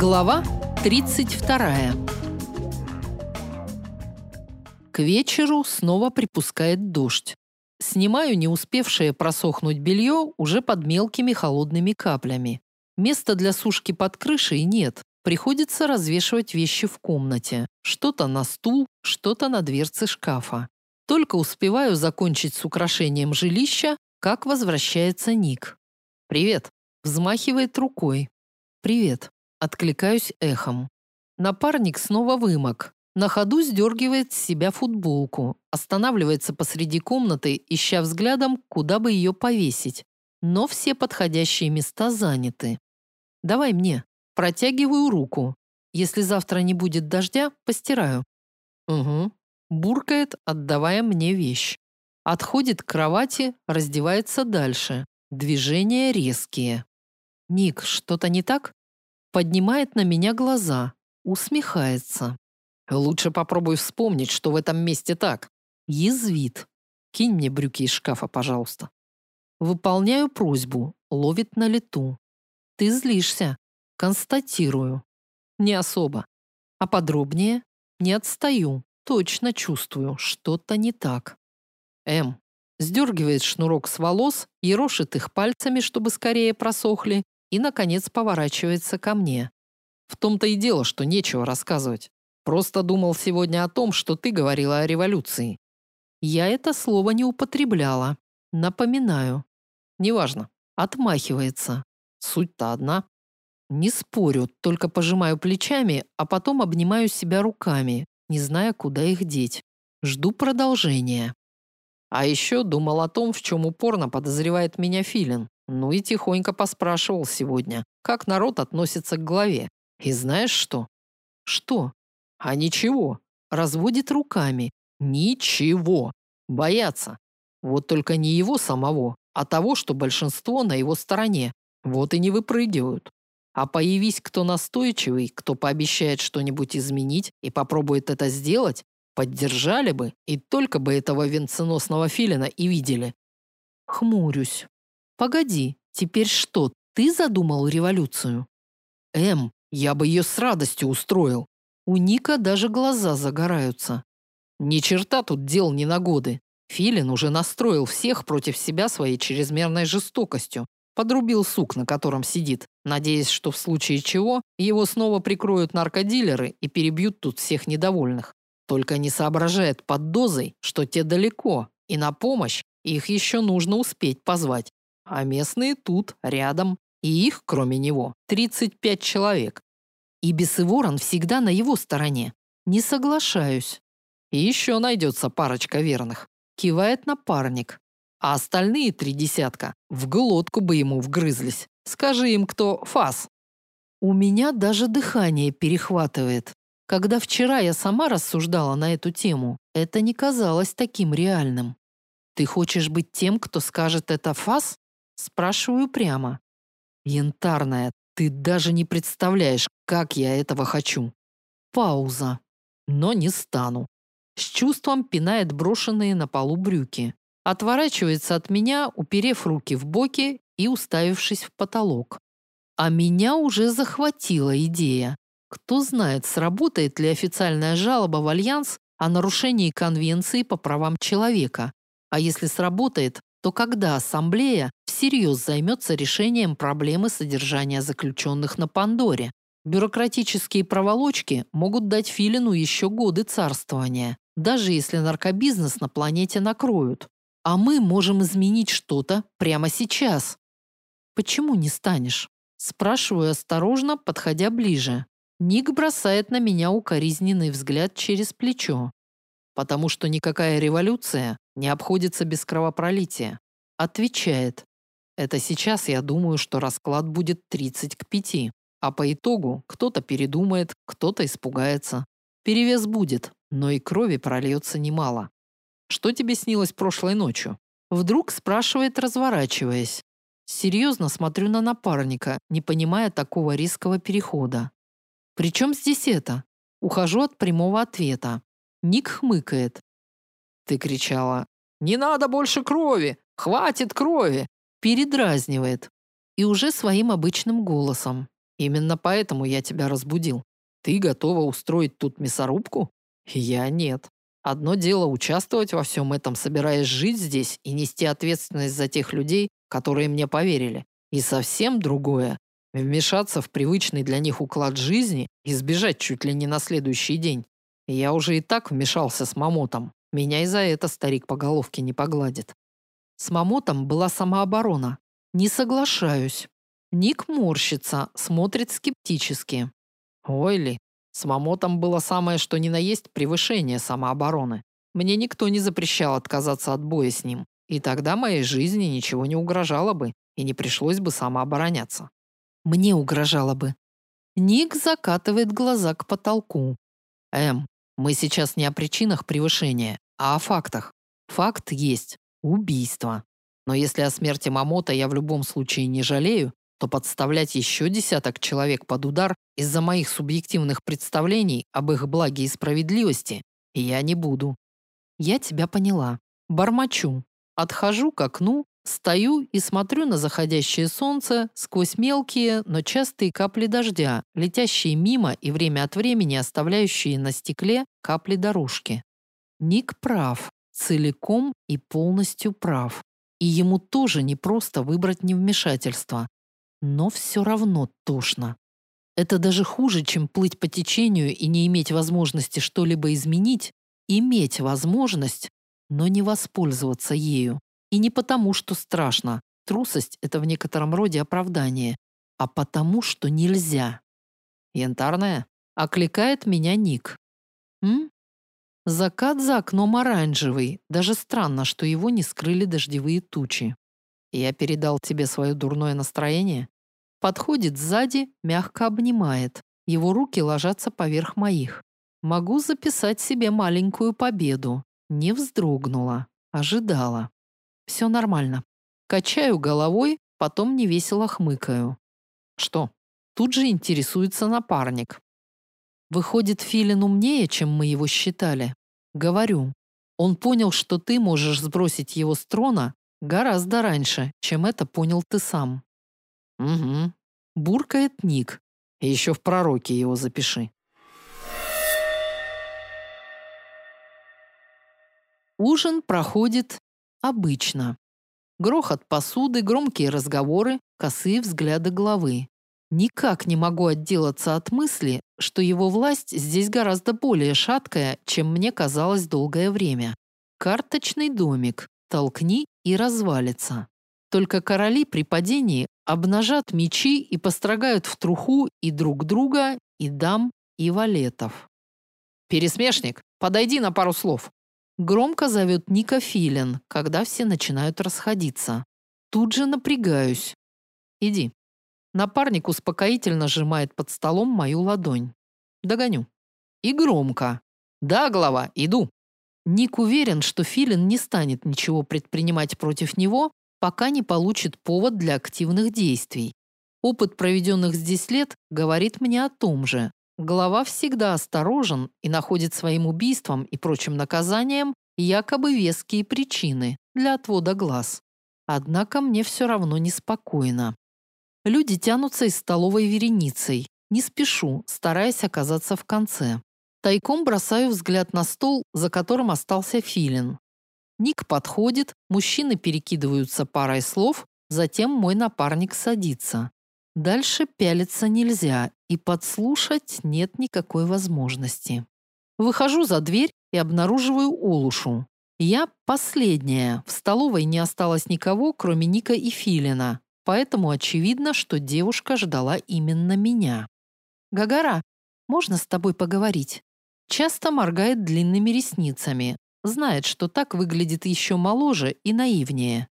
Глава 32. К вечеру снова припускает дождь. Снимаю не успевшее просохнуть белье уже под мелкими холодными каплями. Места для сушки под крышей нет. Приходится развешивать вещи в комнате. Что-то на стул, что-то на дверце шкафа. Только успеваю закончить с украшением жилища, как возвращается Ник. «Привет!» Взмахивает рукой. «Привет!» Откликаюсь эхом. Напарник снова вымок. На ходу сдергивает с себя футболку. Останавливается посреди комнаты, ища взглядом, куда бы ее повесить. Но все подходящие места заняты. «Давай мне». Протягиваю руку. Если завтра не будет дождя, постираю. Угу. Буркает, отдавая мне вещь. Отходит к кровати, раздевается дальше. Движения резкие. «Ник, что-то не так?» Поднимает на меня глаза, усмехается. Лучше попробуй вспомнить, что в этом месте так. Язвит. Кинь мне брюки из шкафа, пожалуйста. Выполняю просьбу, ловит на лету. Ты злишься. Констатирую. Не особо. А подробнее? Не отстаю. Точно чувствую, что-то не так. М. Сдергивает шнурок с волос, ерошит их пальцами, чтобы скорее просохли, и, наконец, поворачивается ко мне. В том-то и дело, что нечего рассказывать. Просто думал сегодня о том, что ты говорила о революции. Я это слово не употребляла. Напоминаю. Неважно. Отмахивается. Суть-то одна. Не спорю, только пожимаю плечами, а потом обнимаю себя руками, не зная, куда их деть. Жду продолжения. А еще думал о том, в чем упорно подозревает меня Филин. Ну и тихонько поспрашивал сегодня, как народ относится к главе. И знаешь что? Что? А ничего. Разводит руками. Ничего. Боятся. Вот только не его самого, а того, что большинство на его стороне. Вот и не выпрыгивают. А появись кто настойчивый, кто пообещает что-нибудь изменить и попробует это сделать, поддержали бы и только бы этого венценосного филина и видели. Хмурюсь. Погоди, теперь что, ты задумал революцию? Эм, я бы ее с радостью устроил. У Ника даже глаза загораются. Ни черта тут дел не на годы. Филин уже настроил всех против себя своей чрезмерной жестокостью. Подрубил сук, на котором сидит, надеясь, что в случае чего его снова прикроют наркодилеры и перебьют тут всех недовольных. Только не соображает под дозой, что те далеко, и на помощь их еще нужно успеть позвать а местные тут, рядом. И их, кроме него, 35 человек. И Бесыворон всегда на его стороне. Не соглашаюсь. И еще найдется парочка верных. Кивает напарник. А остальные три десятка в глотку бы ему вгрызлись. Скажи им, кто фас. У меня даже дыхание перехватывает. Когда вчера я сама рассуждала на эту тему, это не казалось таким реальным. Ты хочешь быть тем, кто скажет это фас? Спрашиваю прямо. Янтарная, ты даже не представляешь, как я этого хочу. Пауза. Но не стану. С чувством пинает брошенные на полу брюки. Отворачивается от меня, уперев руки в боки и уставившись в потолок. А меня уже захватила идея. Кто знает, сработает ли официальная жалоба в Альянс о нарушении Конвенции по правам человека. А если сработает, то когда Ассамблея всерьез займется решением проблемы содержания заключенных на Пандоре. Бюрократические проволочки могут дать Филину еще годы царствования, даже если наркобизнес на планете накроют. А мы можем изменить что-то прямо сейчас. Почему не станешь? Спрашиваю осторожно, подходя ближе. Ник бросает на меня укоризненный взгляд через плечо. Потому что никакая революция не обходится без кровопролития. Отвечает. Это сейчас я думаю, что расклад будет 30 к 5. А по итогу кто-то передумает, кто-то испугается. Перевес будет, но и крови прольется немало. Что тебе снилось прошлой ночью? Вдруг спрашивает, разворачиваясь. Серьезно смотрю на напарника, не понимая такого резкого перехода. Причем здесь это? Ухожу от прямого ответа. Ник хмыкает. Ты кричала «Не надо больше крови! Хватит крови! Передразнивает. И уже своим обычным голосом. Именно поэтому я тебя разбудил. Ты готова устроить тут мясорубку? Я нет. Одно дело участвовать во всем этом, собираясь жить здесь и нести ответственность за тех людей, которые мне поверили. И совсем другое – вмешаться в привычный для них уклад жизни и сбежать чуть ли не на следующий день. Я уже и так вмешался с мамотом. Меня и за это старик по головке не погладит. С мамотом была самооборона. Не соглашаюсь. Ник морщится, смотрит скептически. Ой ли, с мамотом было самое что ни на есть превышение самообороны. Мне никто не запрещал отказаться от боя с ним, и тогда моей жизни ничего не угрожало бы, и не пришлось бы самообороняться. Мне угрожало бы. Ник закатывает глаза к потолку. Эм, мы сейчас не о причинах превышения, а о фактах. Факт есть. Убийство. Но если о смерти Мамота я в любом случае не жалею, то подставлять еще десяток человек под удар из-за моих субъективных представлений об их благе и справедливости я не буду. Я тебя поняла. Бормочу. Отхожу к окну, стою и смотрю на заходящее солнце сквозь мелкие, но частые капли дождя, летящие мимо и время от времени оставляющие на стекле капли дорожки. Ник прав, целиком и полностью прав. И ему тоже не просто выбрать невмешательство, но все равно тошно. Это даже хуже, чем плыть по течению и не иметь возможности что-либо изменить, иметь возможность, но не воспользоваться ею. И не потому, что страшно. Трусость – это в некотором роде оправдание, а потому, что нельзя. Янтарная? Окликает меня Ник. М? Закат за окном оранжевый. Даже странно, что его не скрыли дождевые тучи. Я передал тебе свое дурное настроение? Подходит сзади, мягко обнимает. Его руки ложатся поверх моих. Могу записать себе маленькую победу. Не вздрогнула. Ожидала. Все нормально. Качаю головой, потом невесело хмыкаю. Что? Тут же интересуется напарник. Выходит, Филин умнее, чем мы его считали. Говорю. Он понял, что ты можешь сбросить его с трона, Гораздо раньше, чем это понял ты сам. Угу. Буркает Ник. Еще в пророке его запиши. Ужин проходит обычно. Грохот посуды, громкие разговоры, косые взгляды главы. Никак не могу отделаться от мысли, что его власть здесь гораздо более шаткая, чем мне казалось долгое время. Карточный домик, толкни и развалится. Только короли при падении обнажат мечи и построгают в труху и друг друга, и дам, и валетов. «Пересмешник, подойди на пару слов!» Громко зовет Ника Филин, когда все начинают расходиться. Тут же напрягаюсь. «Иди». Напарник успокоительно сжимает под столом мою ладонь. Догоню. И громко. «Да, глава, иду». Ник уверен, что Филин не станет ничего предпринимать против него, пока не получит повод для активных действий. Опыт проведенных здесь лет говорит мне о том же. Глава всегда осторожен и находит своим убийством и прочим наказанием якобы веские причины для отвода глаз. Однако мне все равно неспокойно. Люди тянутся из столовой вереницей. Не спешу, стараясь оказаться в конце. Тайком бросаю взгляд на стол, за которым остался Филин. Ник подходит, мужчины перекидываются парой слов, затем мой напарник садится. Дальше пялиться нельзя, и подслушать нет никакой возможности. Выхожу за дверь и обнаруживаю Олушу. Я последняя. В столовой не осталось никого, кроме Ника и Филина, поэтому очевидно, что девушка ждала именно меня. «Гагара, можно с тобой поговорить?» Часто моргает длинными ресницами. Знает, что так выглядит еще моложе и наивнее.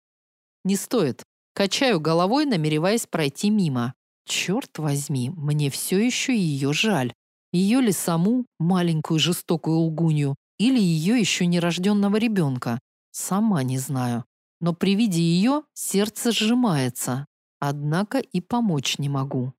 Не стоит. Качаю головой, намереваясь пройти мимо. Черт возьми, мне все еще ее жаль. Ее ли саму, маленькую жестокую лгунью, или ее еще нерожденного ребенка? Сама не знаю. Но при виде ее сердце сжимается. Однако и помочь не могу.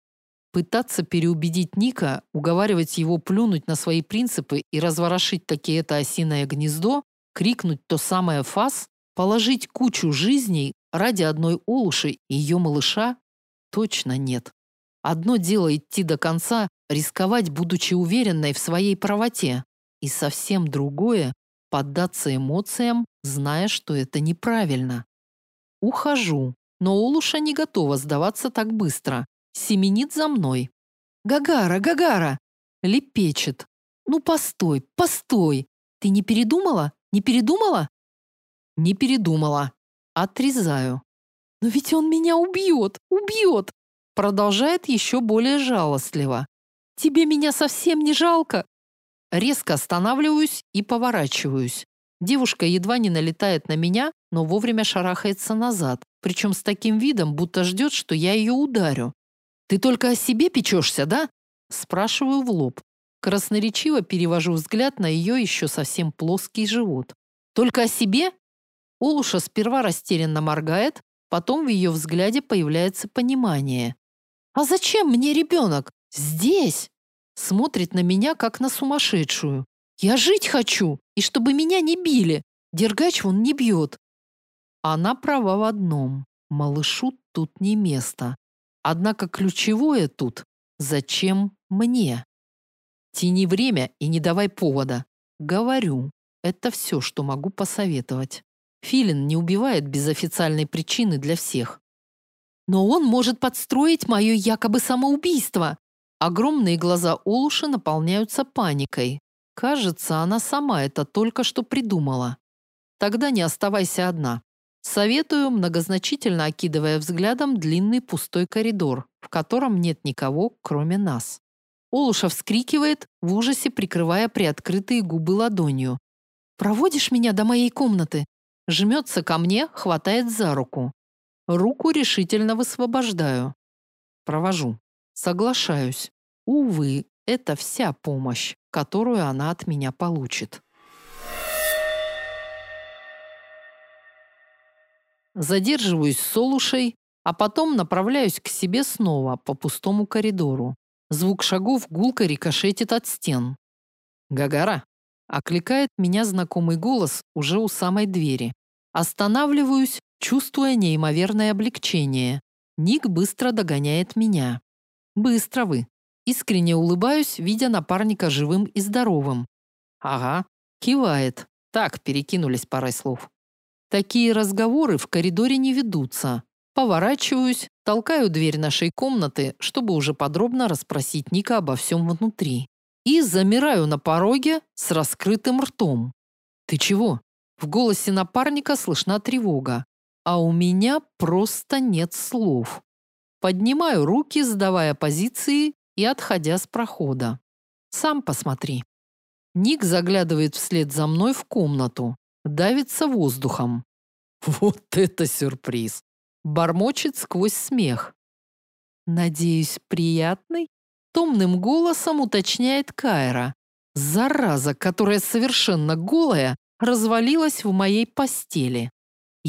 Пытаться переубедить Ника, уговаривать его плюнуть на свои принципы и разворошить таки это осиное гнездо, крикнуть то самое фас, положить кучу жизней ради одной Олуши и ее малыша? Точно нет. Одно дело идти до конца, рисковать, будучи уверенной в своей правоте, и совсем другое – поддаться эмоциям, зная, что это неправильно. Ухожу, но Олуша не готова сдаваться так быстро. Семенит за мной. «Гагара, Гагара!» Лепечет. «Ну постой, постой! Ты не передумала? Не передумала?» «Не передумала. Отрезаю». «Но ведь он меня убьет! Убьет!» Продолжает еще более жалостливо. «Тебе меня совсем не жалко?» Резко останавливаюсь и поворачиваюсь. Девушка едва не налетает на меня, но вовремя шарахается назад, причем с таким видом, будто ждет, что я ее ударю. «Ты только о себе печешься, да?» Спрашиваю в лоб. Красноречиво перевожу взгляд на ее еще совсем плоский живот. «Только о себе?» Олуша сперва растерянно моргает, потом в ее взгляде появляется понимание. «А зачем мне ребенок? Здесь?» Смотрит на меня, как на сумасшедшую. «Я жить хочу, и чтобы меня не били. Дергач вон не бьет». Она права в одном. Малышу тут не место. Однако ключевое тут – зачем мне? Тяни время и не давай повода. Говорю, это все, что могу посоветовать. Филин не убивает без официальной причины для всех. Но он может подстроить мое якобы самоубийство. Огромные глаза Олуши наполняются паникой. Кажется, она сама это только что придумала. Тогда не оставайся одна. Советую, многозначительно окидывая взглядом длинный пустой коридор, в котором нет никого, кроме нас. Олуша вскрикивает, в ужасе прикрывая приоткрытые губы ладонью. «Проводишь меня до моей комнаты?» Жмется ко мне, хватает за руку. Руку решительно высвобождаю. Провожу. Соглашаюсь. Увы, это вся помощь, которую она от меня получит. Задерживаюсь с Солушей, а потом направляюсь к себе снова по пустому коридору. Звук шагов гулко рикошетит от стен. «Гагара!» – окликает меня знакомый голос уже у самой двери. Останавливаюсь, чувствуя неимоверное облегчение. Ник быстро догоняет меня. «Быстро вы!» Искренне улыбаюсь, видя напарника живым и здоровым. «Ага», кивает. Так, перекинулись парой слов. Такие разговоры в коридоре не ведутся. Поворачиваюсь, толкаю дверь нашей комнаты, чтобы уже подробно расспросить Ника обо всем внутри. И замираю на пороге с раскрытым ртом. «Ты чего?» В голосе напарника слышна тревога. А у меня просто нет слов. Поднимаю руки, сдавая позиции и отходя с прохода. Сам посмотри. Ник заглядывает вслед за мной в комнату, давится воздухом. Вот это сюрприз! Бормочет сквозь смех. Надеюсь, приятный? Томным голосом уточняет Кайра. Зараза, которая совершенно голая, развалилась в моей постели.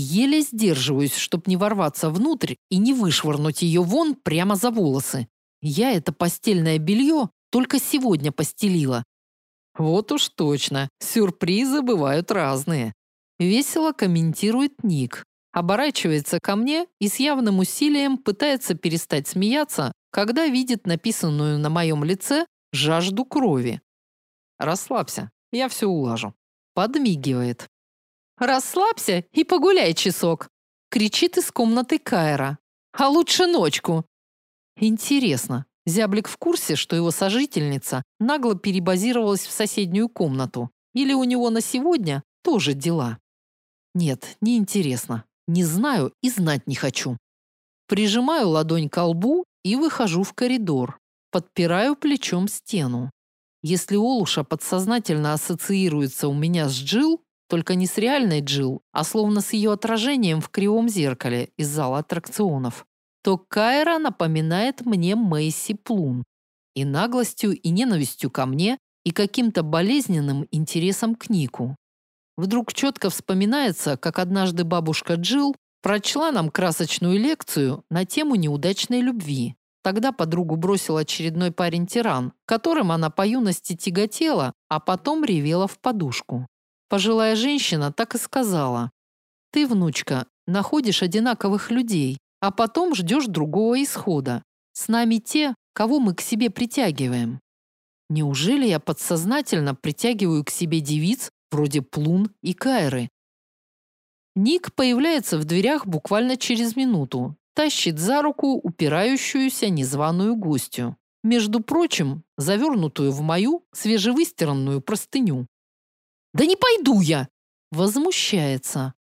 Еле сдерживаюсь, чтоб не ворваться внутрь и не вышвырнуть ее вон прямо за волосы. Я это постельное белье только сегодня постелила. Вот уж точно, сюрпризы бывают разные. Весело комментирует Ник. Оборачивается ко мне и с явным усилием пытается перестать смеяться, когда видит написанную на моем лице жажду крови. Расслабься, я все улажу. Подмигивает. «Расслабься и погуляй часок!» кричит из комнаты Кайра. «А лучше ночку!» Интересно, Зяблик в курсе, что его сожительница нагло перебазировалась в соседнюю комнату? Или у него на сегодня тоже дела? Нет, не интересно. Не знаю и знать не хочу. Прижимаю ладонь к лбу и выхожу в коридор. Подпираю плечом стену. Если Олуша подсознательно ассоциируется у меня с Джил, только не с реальной Джил, а словно с ее отражением в кривом зеркале из зала аттракционов, то Кайра напоминает мне Мэйси Плун. И наглостью, и ненавистью ко мне, и каким-то болезненным интересом к Нику. Вдруг четко вспоминается, как однажды бабушка Джил прочла нам красочную лекцию на тему неудачной любви. Тогда подругу бросил очередной парень-тиран, которым она по юности тяготела, а потом ревела в подушку. Пожилая женщина так и сказала. «Ты, внучка, находишь одинаковых людей, а потом ждешь другого исхода. С нами те, кого мы к себе притягиваем. Неужели я подсознательно притягиваю к себе девиц вроде Плун и Кайры? Ник появляется в дверях буквально через минуту, тащит за руку упирающуюся незваную гостью. Между прочим, завернутую в мою свежевыстиранную простыню. «Да не пойду я!» Возмущается.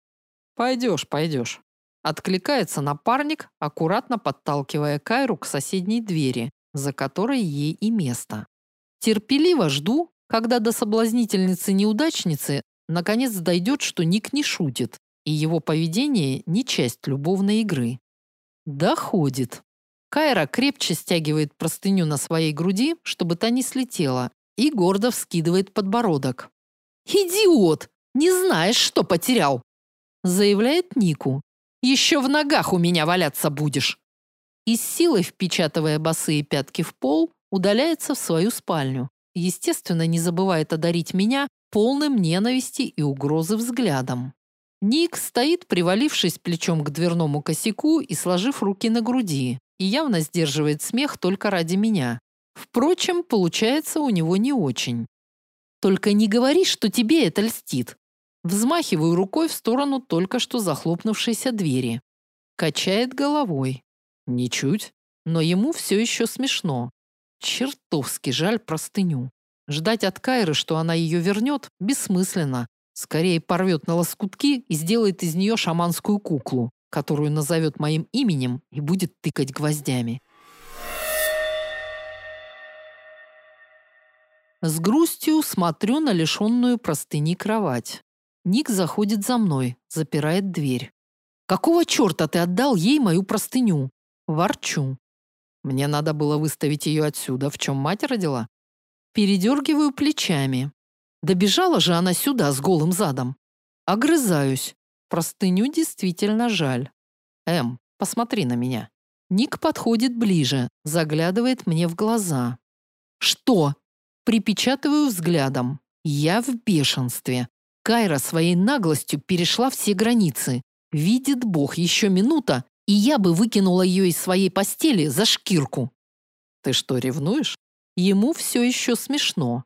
«Пойдешь, пойдешь». Откликается напарник, аккуратно подталкивая Кайру к соседней двери, за которой ей и место. Терпеливо жду, когда до соблазнительницы-неудачницы наконец дойдет, что Ник не шутит, и его поведение не часть любовной игры. Доходит. Кайра крепче стягивает простыню на своей груди, чтобы та не слетела, и гордо вскидывает подбородок. «Идиот! Не знаешь, что потерял!» заявляет Нику. «Еще в ногах у меня валяться будешь!» И с силой впечатывая босые пятки в пол, удаляется в свою спальню. Естественно, не забывает одарить меня полным ненависти и угрозы взглядом. Ник стоит, привалившись плечом к дверному косяку и сложив руки на груди, и явно сдерживает смех только ради меня. Впрочем, получается у него не очень. Только не говори, что тебе это льстит. Взмахиваю рукой в сторону только что захлопнувшейся двери. Качает головой. Ничуть, но ему все еще смешно. Чертовски жаль простыню. Ждать от Кайры, что она ее вернет, бессмысленно. Скорее порвет на лоскутки и сделает из нее шаманскую куклу, которую назовет моим именем и будет тыкать гвоздями. С грустью смотрю на лишенную простыни кровать. Ник заходит за мной, запирает дверь. «Какого черта ты отдал ей мою простыню?» Ворчу. Мне надо было выставить ее отсюда, в чем мать родила. Передергиваю плечами. Добежала же она сюда с голым задом. Огрызаюсь. Простыню действительно жаль. Эм, посмотри на меня. Ник подходит ближе, заглядывает мне в глаза. Что? Припечатываю взглядом. Я в бешенстве. Кайра своей наглостью перешла все границы. Видит Бог, еще минута, и я бы выкинула ее из своей постели за шкирку. Ты что, ревнуешь? Ему все еще смешно.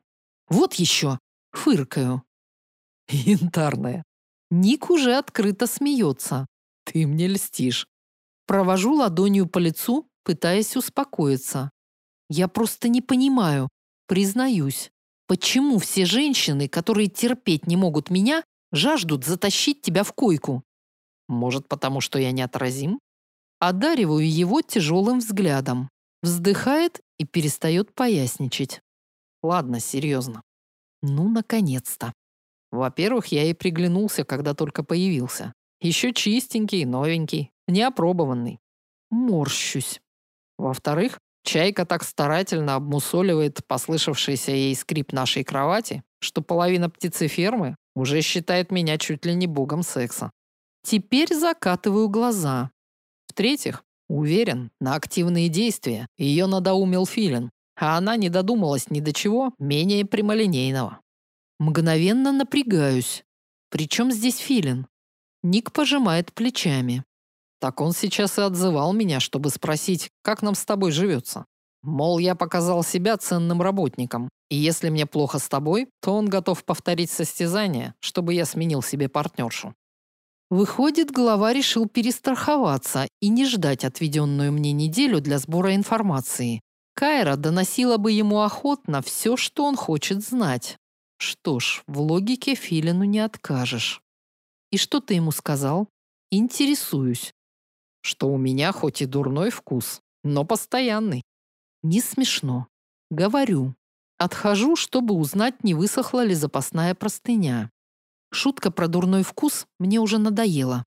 Вот еще. Фыркаю. Янтарная. Ник уже открыто смеется. Ты мне льстишь. Провожу ладонью по лицу, пытаясь успокоиться. Я просто не понимаю, признаюсь, почему все женщины, которые терпеть не могут меня, жаждут затащить тебя в койку. Может, потому что я неотразим? Одариваю его тяжелым взглядом. Вздыхает и перестает поясничать. Ладно, серьезно. Ну, наконец-то. Во-первых, я и приглянулся, когда только появился. Еще чистенький, новенький, неопробованный. Морщусь. Во-вторых, Чайка так старательно обмусоливает послышавшийся ей скрип нашей кровати, что половина птицефермы уже считает меня чуть ли не богом секса. Теперь закатываю глаза. В-третьих, уверен, на активные действия ее надоумил Филин, а она не додумалась ни до чего менее прямолинейного. Мгновенно напрягаюсь. Причем здесь Филин? Ник пожимает плечами. Так он сейчас и отзывал меня, чтобы спросить, как нам с тобой живется. Мол, я показал себя ценным работником, и если мне плохо с тобой, то он готов повторить состязание, чтобы я сменил себе партнершу. Выходит, глава решил перестраховаться и не ждать отведенную мне неделю для сбора информации. Кайра доносила бы ему охотно все, что он хочет знать. Что ж, в логике Филину не откажешь. И что ты ему сказал? Интересуюсь. Что у меня хоть и дурной вкус, но постоянный. Не смешно. Говорю. Отхожу, чтобы узнать, не высохла ли запасная простыня. Шутка про дурной вкус мне уже надоела.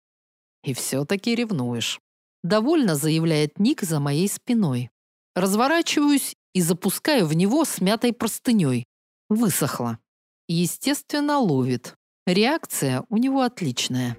И все-таки ревнуешь. Довольно заявляет Ник за моей спиной. Разворачиваюсь и запускаю в него смятой простыней. Высохла. Естественно, ловит. Реакция у него отличная.